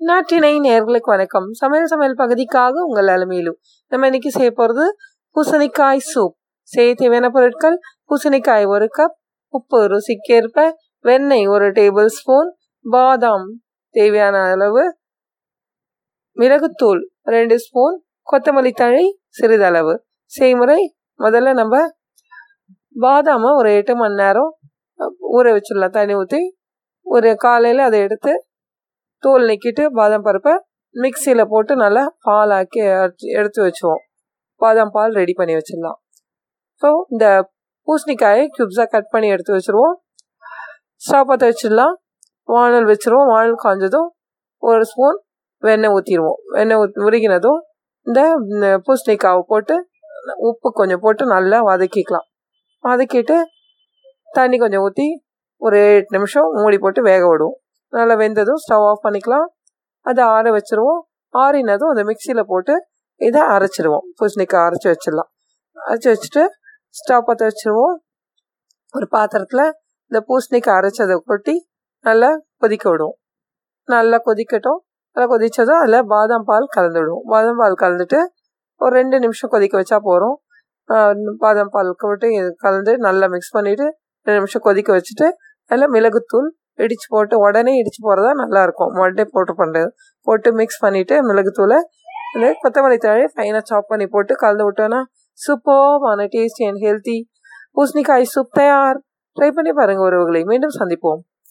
நாட்டினை நேர்களுக்கு வணக்கம். சமையல் சமையல் பகுதிக்காக உங்கள் அலமையிலும் நம்ம இன்னைக்கு செய்ய போகிறது பூசணிக்காய் சூப். செய்ய தேவையான பொருட்கள் பூசணிக்காய் ஒரு கப் உப்பு ருசிக்கேற்ப வெண்ணெய் ஒரு டேபிள் ஸ்பூன் பாதாம் தேவையான அளவு மிளகுத்தூள் ரெண்டு ஸ்பூன் கொத்தமல்லி தழை சிறிதளவு. செய்முறை முதல்ல நம்ம பாதாமை ஒரு எட்டு மணி நேரம் ஊற வச்சிடலாம். தண்ணி ஊற்றி ஒரு காலையில் அதை எடுத்து தோல் நீக்கிட்டு பாதாம் பருப்பை மிக்சியில் போட்டு நல்லா பால் ஆக்கி எடுத்து வச்சுவோம் பாதாம் பால் ரெடி பண்ணி வச்சிடலாம். ஸோ இந்த பூசணிக்காயை க்யூப்ஸாக கட் பண்ணி எடுத்து வச்சுருவோம். ஸ்டவ் பற்ற வச்சிடலாம். வானல் வச்சுருவோம். வானல் காஞ்சதும் ஒரு ஸ்பூன் வெண்ணெய் ஊற்றிடுவோம் வெண்ணெய் ஊத் உருகினதும் இந்த பூசணிக்காவை போட்டு உப்பு கொஞ்சம் போட்டு நல்லா வதக்கிக்கலாம். வதக்கிட்டு தண்ணி கொஞ்சம் ஊற்றி ஒரு எட்டு நிமிஷம் மூடி போட்டு வேக விடுவோம். நல்லா வெந்ததும் ஸ்டவ் ஆஃப் பண்ணிக்கலாம். அதை ஆற வச்சுருவோம். ஆறினதும் அதை மிக்சியில் போட்டு இதை அரைச்சிடுவோம் பூசணிக்காய் அரைச்சி வச்சிடலாம். அரைச்சி வச்சுட்டு ஸ்டவ் பற்ற வச்சுருவோம். ஒரு பாத்திரத்தில் இந்த பூசணிக்காய் அரைச்சதை கொட்டி நல்லா கொதிக்க விடுவோம். நல்லா கொதிக்கட்டும். நல்லா கொதித்ததும் அதில் பாதாம் பால் கலந்து விடுவோம். பாதாம் பால் கலந்துட்டு ஒரு ரெண்டு நிமிஷம் கொதிக்க வச்சா போகிறோம் பாதாம் பால் விட்டு கலந்து நல்லா மிக்ஸ் பண்ணிவிட்டு ரெண்டு நிமிஷம் கொதிக்க வச்சுட்டு அதில் மிளகுத்தூள் இடித்து போட்டு உடனே இடித்து போகிறதா நல்லாயிருக்கும். உடனே போட்டு பண்ணுறது போட்டு மிக்ஸ் பண்ணிவிட்டு மிளகுத்தூளை இந்த கொத்தமல்லி தழை ஃபைனாக சாப் பண்ணி போட்டு கலந்து விட்டோன்னா சூப்பர்மான டேஸ்டி அண்ட் ஹெல்த்தி பூசணிக்காய் சூப் தயார் ட்ரை பண்ணி பாருங்கள் உறவுகளை. மீண்டும் சந்திப்போம்.